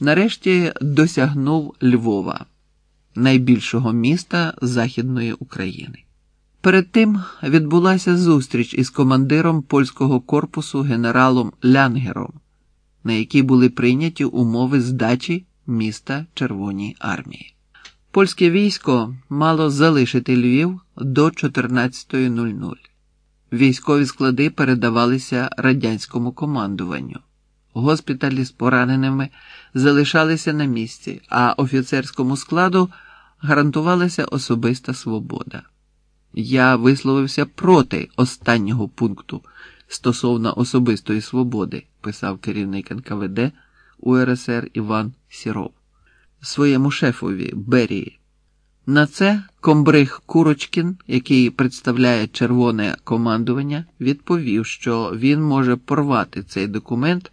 нарешті досягнув Львова, найбільшого міста Західної України. Перед тим відбулася зустріч із командиром польського корпусу генералом Лянгером, на якій були прийняті умови здачі міста Червоній армії. Польське військо мало залишити Львів до 14.00. Військові склади передавалися радянському командуванню. Госпіталі з пораненими залишалися на місці, а офіцерському складу гарантувалася особиста свобода. Я висловився проти останнього пункту стосовно особистої свободи, писав керівник НКВД УРСР Іван Сіров своєму шефові Берії. На це комбриг Курочкін, який представляє червоне командування, відповів, що він може порвати цей документ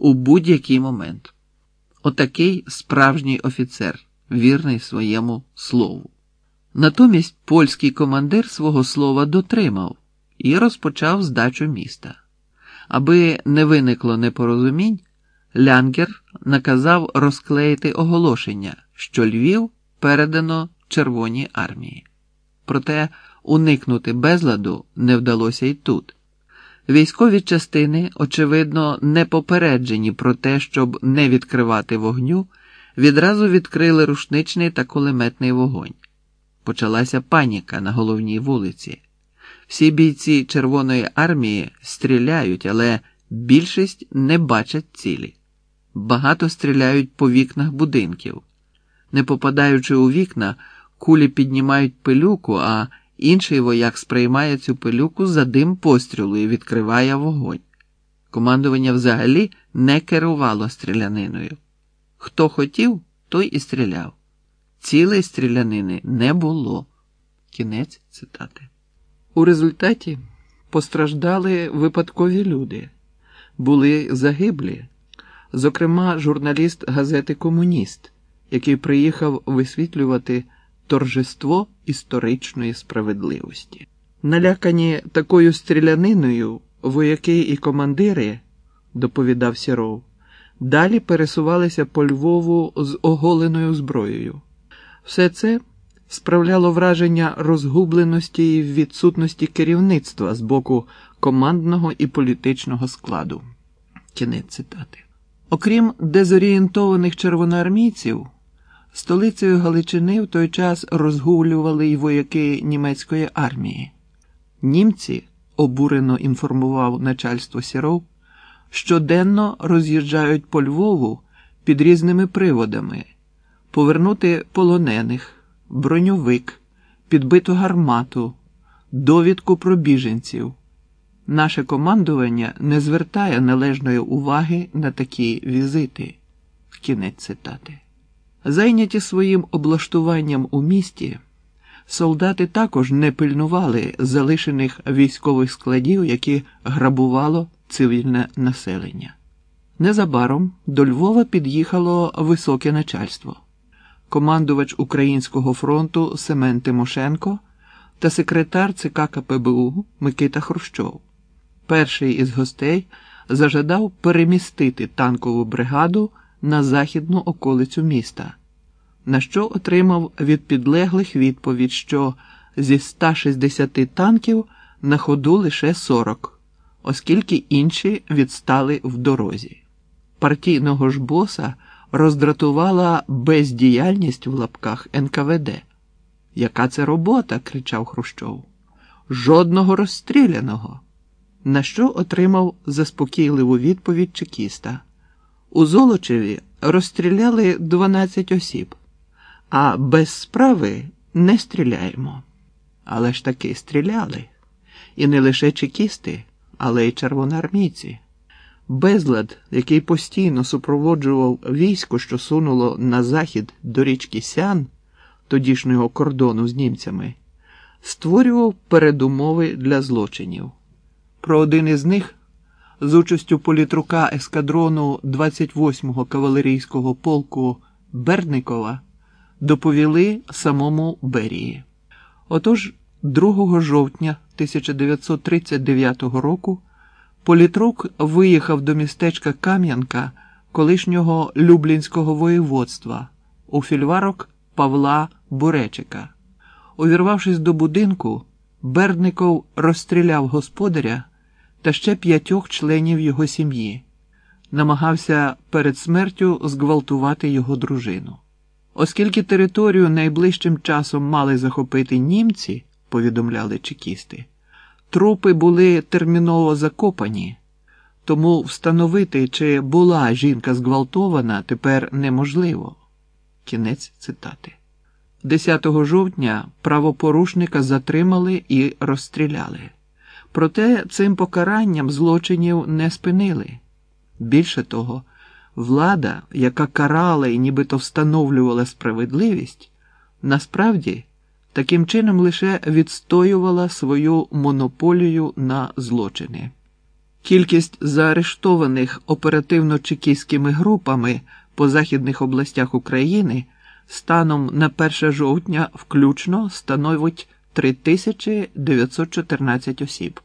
у будь-який момент. Отакий справжній офіцер, вірний своєму слову. Натомість польський командир свого слова дотримав і розпочав здачу міста. Аби не виникло непорозумінь, Лянгер наказав розклеїти оголошення, що Львів передано Червоній армії. Проте уникнути безладу не вдалося й тут. Військові частини, очевидно, не попереджені про те, щоб не відкривати вогню, відразу відкрили рушничний та кулеметний вогонь. Почалася паніка на головній вулиці. Всі бійці Червоної армії стріляють, але більшість не бачать цілі. Багато стріляють по вікнах будинків. Не попадаючи у вікна, кулі піднімають пилюку, а інший вояк сприймає цю пилюку за дим пострілу і відкриває вогонь. Командування взагалі не керувало стріляниною. Хто хотів, той і стріляв. Цілої стрілянини не було. Кінець цитати. У результаті постраждали випадкові люди, були загиблі, зокрема, журналіст газети Комуніст, який приїхав висвітлювати торжество історичної справедливості. Налякані такою стріляниною вояки і командири, доповідав Сіров, далі пересувалися по Львову з оголеною зброєю. Все це справляло враження розгубленості і відсутності керівництва з боку командного і політичного складу. Кінець цитати. Окрім дезорієнтованих червоноармійців, столицею Галичини в той час розгулювали й вояки німецької армії. Німці, обурено інформував начальство Сіров, щоденно роз'їжджають по Львову під різними приводами, повернути полонених, броньовик, підбиту гармату, довідку про біженців. Наше командування не звертає належної уваги на такі візити. Кінець цитати. Зайняті своїм облаштуванням у місті, солдати також не пильнували залишених військових складів, які грабувало цивільне населення. Незабаром до Львова під'їхало високе начальство, командувач Українського фронту Семен Тимошенко та секретар ЦК КПБУ Микита Хрущов. Перший із гостей зажадав перемістити танкову бригаду на західну околицю міста, на що отримав від підлеглих відповідь, що зі 160 танків на ходу лише 40, оскільки інші відстали в дорозі. Партійного ж боса роздратувала бездіяльність в лапках НКВД. Яка це робота? кричав Хрущов. Жодного розстріляного. На що отримав заспокійливу відповідь чекіста. У Золочеві розстріляли 12 осіб, а без справи не стріляємо. Але ж таки стріляли. І не лише чекісти, але й червоноармійці. Безлад, який постійно супроводжував військо, що сунуло на захід до річки Сян, тодішнього кордону з німцями, створював передумови для злочинів. Про один із них з участю політрука ескадрону 28-го кавалерійського полку Берникова доповіли самому Берії. Отож, 2 жовтня 1939 року політрук виїхав до містечка Кам'янка колишнього Люблінського воєводства у фільварок Павла Буречика. Увірвавшись до будинку, Бердников розстріляв господаря та ще п'ятьох членів його сім'ї, намагався перед смертю зґвалтувати його дружину. Оскільки територію найближчим часом мали захопити німці, повідомляли чекісти, трупи були терміново закопані, тому встановити, чи була жінка зґвалтована, тепер неможливо. Кінець цитати. 10 жовтня правопорушника затримали і розстріляли. Проте цим покаранням злочинів не спинили. Більше того, влада, яка карала і нібито встановлювала справедливість, насправді таким чином лише відстоювала свою монополію на злочини. Кількість заарештованих оперативно-чекістськими групами по західних областях України станом на 1 жовтня включно становить 3914 осіб.